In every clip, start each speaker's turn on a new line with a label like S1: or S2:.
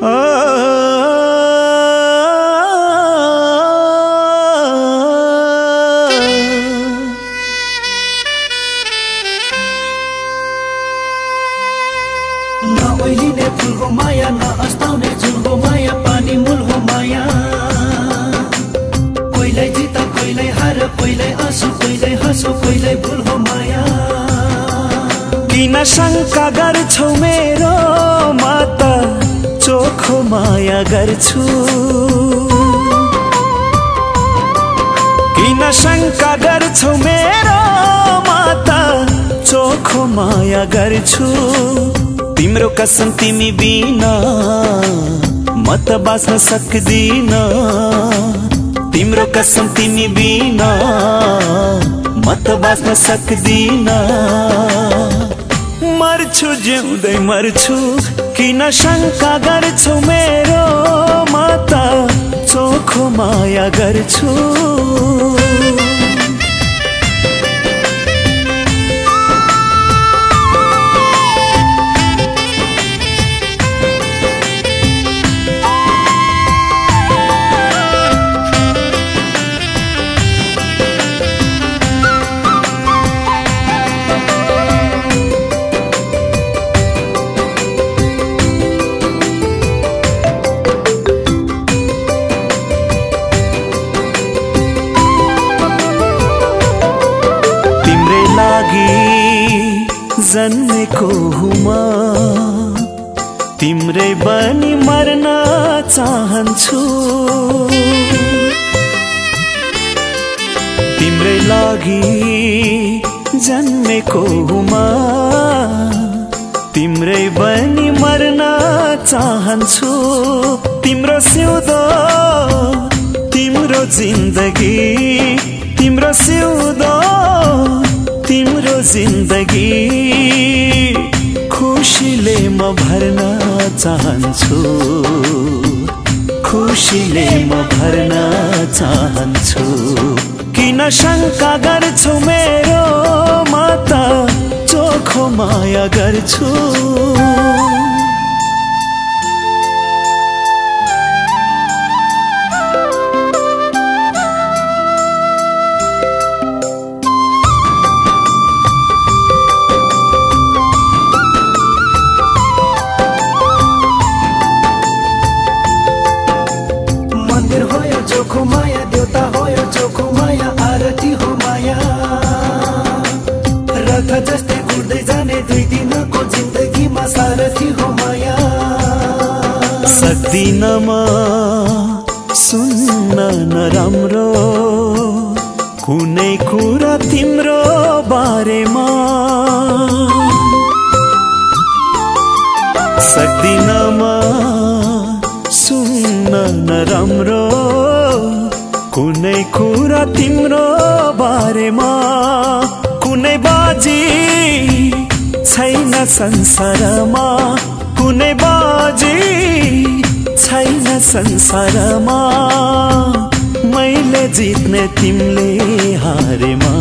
S1: नैलिने फुलको माया नअस्ताउने झुलको माया पानी मूलको माया। कोहीलाई जित कोहीलाई हार कोहीलाई आँसु कोहीलाई हसो कोहीलाई भुल हो माया।
S2: किन शङ्का गर्छौ मेरो माता। चोखो माया गर्छु। किन शङ्का गर्छौ मेरो माता? चोखो माया गर्छु। तिम्रो कसम तिमी बिना म त बाँच्न सक्दिन। तिम्रो कसम तिमी बिना म त बाँच्न सक्दिन। मर्छु जिउँदै मर्छु। किन शङ्का गर्छौ मेरो माता चोखो माया गर्छु। लागि जन्मेको हुमा। तिम्रै बनी मर्न चाहन्छु। तिम्रै लागि जन्मेको हुमा। तिम्रै बनी मर्न चाहन्छु। तिम्रो सिउँदो तिम्रो जिन्दगी तिम्रो सिउँदो तिम्रो जिन्दगी। खुसीले म भर्न चाहन्छु। खुसीले म भर्न चाहन्छु। किन शङ्का गर्छु मेरो माता चोखो माया गर्छु।
S1: दिनको जिन्दगीमा सारथी हो माया।
S2: सक्दिन म सुन्न नराम्रो कुनै कुरा तिम्रो बारेमा। सक्दिन म सुन्न नराम्रो कुनै कुरा तिम्रो बारेमा। कुनै बाजी छैन संसारमा। कुनै बाजी छैन संसारमा। मैले जित्ने तिमीले हारेमा।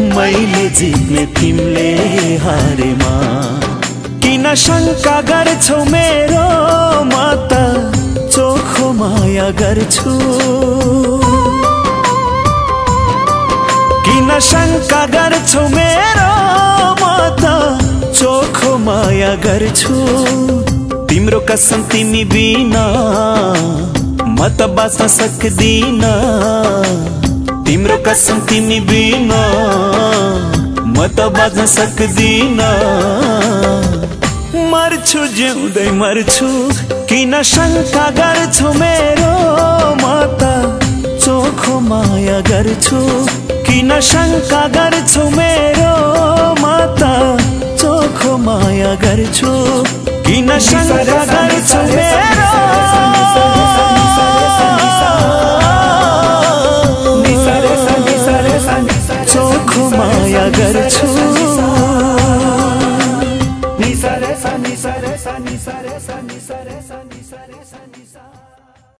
S2: मैले जित्ने तिमीले हारेमा। किन शङ्का गर्छौ मेरो माता? चोखो माया गर्छु। शङ्का गर्छौ मेरो माता चोखो माया गर्छु। तिम्रो कसम तिमी बिना म त बाँच्न सक्दिन। तिम्रो कसम तिमी बिना म त बाँच्न सक्दिन। मर्छु जिउँदै मर्छु किन शङ्का गर्छु मेरो माता चोखो माया गर्छु। किन शङ्का गर्छु मेरो माता चोखो माया गर्छु किन शङ्का गर्छु मेरो चोखो माया गर्छु निसरे सनि सरे सनि सरे